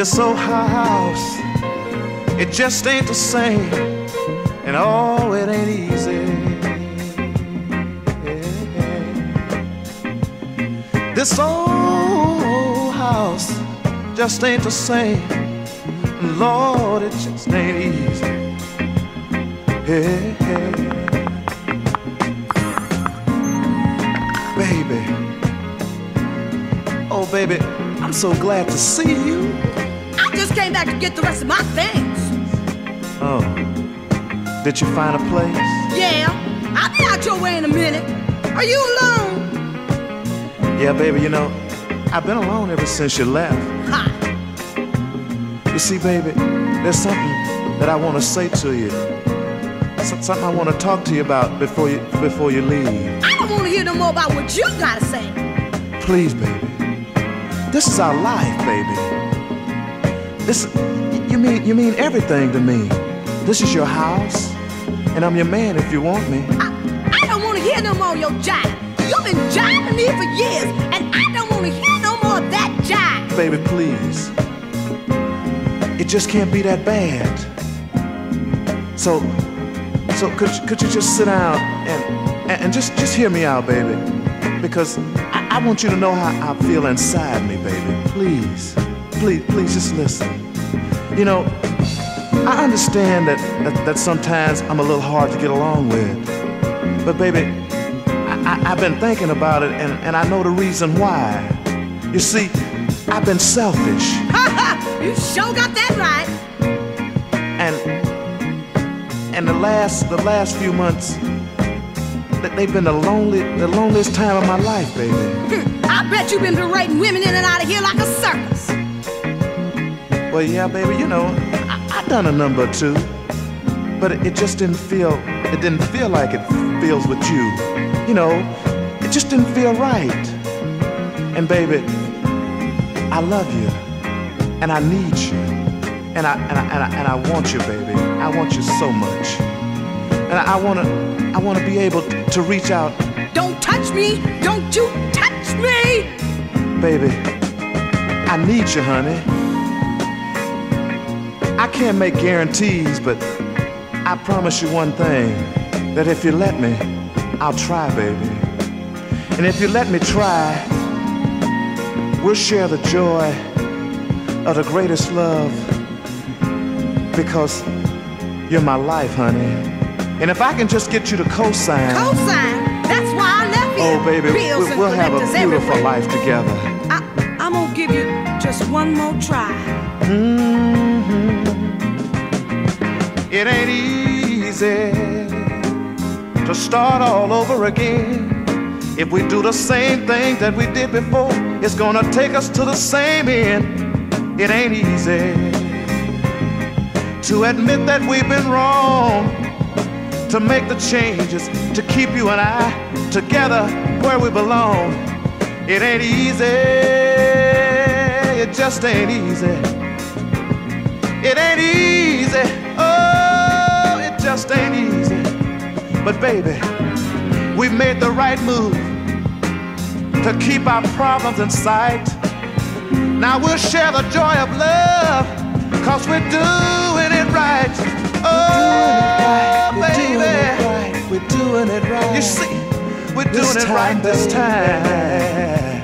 This old house, it just ain't the same, and oh, it ain't easy. This old house just ain't the same, Lord, it just ain't easy. Hey, hey. Baby, oh baby, I'm so glad to see you. I just came back to get the rest of my things. Oh, did you find a place? Yeah, I'll be out your way in a minute. Are you alone? Yeah, baby, you know, I've been alone ever since you left. Ha! You see, baby, there's something that I want to say to you. Something I want to talk to you about before you before you leave. I don't want to hear no more about what you gotta say. Please, baby. This is our life, baby. This you mean you mean everything to me. This is your house, and I'm your man if you want me. I, I don't want to hear no more of your jive. You've been jiving me for years, and I don't want to hear no more of that jive. Baby, please. It just can't be that bad. So, so could you- could you just sit down and and, and just just hear me out, baby? Because I, I want you to know how I feel inside me, baby. Please, please, please, just listen. You know, I understand that that, that sometimes I'm a little hard to get along with, but baby, I, I, I've been thinking about it, and, and I know the reason why. You see, I've been selfish, Ha ha! You sure got that right. and and the last the last few months, that they've been the lonely the loneliest time of my life, baby. I bet you've been parading women in and out of here like a circus. Well, yeah, baby, you know, I, I done a number two, but it, it just didn't feel it didn't feel like it feels with you. You know, it just didn't feel right. And baby, I love you, and I need you, and I and I and I, and I want you, baby. I want you so much, and I, I wanna I wanna be able to reach out, Don't touch me! Don't you touch me! baby. I need you, honey. I can't make guarantees, but I promise you one thing that if you let me, I'll try, baby. And if you let me try, we'll share the joy of the greatest love because you're my life, honey. And if I can just get you to co-sign, Cosign! That's why I left you. oh baby, Bills we- and we'll have a beautiful everywhere. life together. I, I'm gonna give you just one more try. Mm-hmm. It ain't easy to start all over again. If we do the same thing that we did before, it's gonna take us to the same end. It ain't easy to admit that we've been wrong, to make the changes, to keep you and I together where we belong. It ain't easy, it just ain't easy. It ain't easy. Oh, just ain't easy. But baby, we made the right move to keep our problems in sight. Now we'll share the joy of love, cause we're doing it right. Oh, baby. We're doing it right. You see, we're doing This it time, right this time.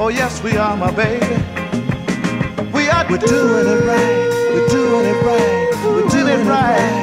Oh, yes, we are, my baby. We are We're doing it right. We're doing it right. We're doing doing it it right. right.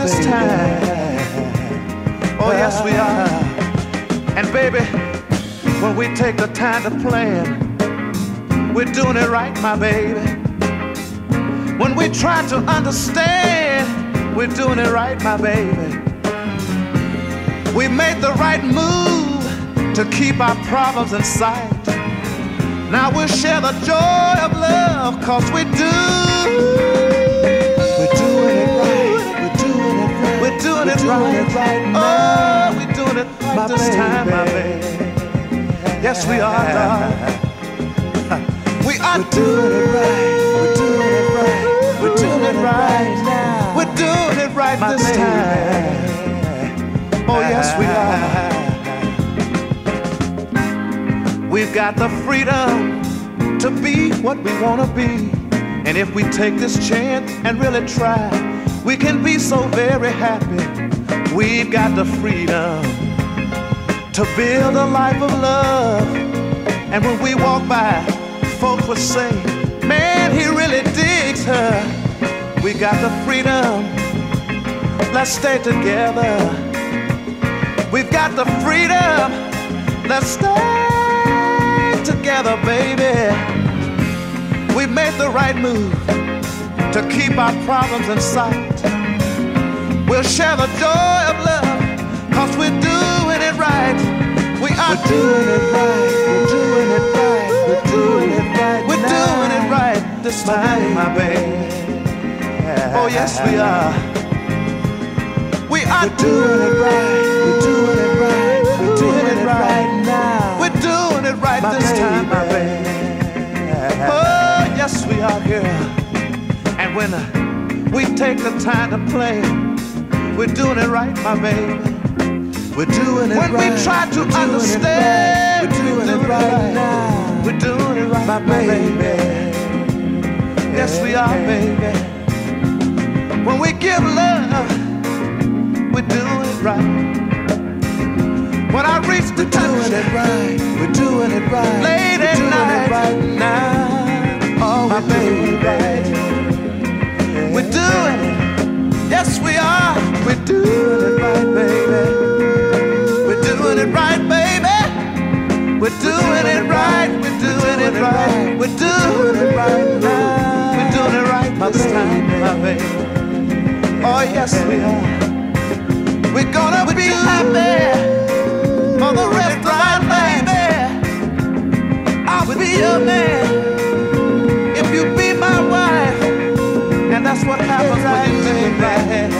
We're doing This time, this baby. time. Oh, yes, we are. And baby, when we take the time to plan, we're doing it right, my baby. When we try to understand, we're doing it right, my baby. We made the right move to keep our problems in sight. Now we'll share the joy of love, cause we do. Doing We're it doing right. it right Oh, we're doing it right My this time, my baby. baby. Yes, we are, darling. We are We're doing it right. We're doing it right. We're doing it right now. We're doing it right My this baby. time. Oh, yes, we are. We've got the freedom to be what we want to be. And if we take this chance and really try, we can be so very happy. We've got the freedom to build a life of love. And when we walk by, folks will say, Man, he really digs her. We got the freedom. Let's stay together. We've got the freedom. Let's stay together, baby. We've made the right move to keep our problems in sight. We'll share the joy of love, cause we're doing it right. We are We're doing it right. We're doing it right. We're doing it right. We're now. doing it right this time, my baby. Oh, yes, we are. We are We're doing it right. We're doing it right. When we take the time to play, we're doing it right, my baby. We're doing it When right. When we try to We're doing it understand, right. We're doing it right now. We're doing it right, My baby. Yes, we are, baby. When we give love, we're doing it right. When I reach the We're doing it right. We're doing it right. We are. We're doing it right, baby. We're doing it right, baby. We're doing it right. We're doing it right. We're doing it right now. We're doing it right My this time, my baby. Oh, yes, we are. We're gonna be happy for the rest of our life. I'll be your man if you be my wife. And that's what happens when you do it right.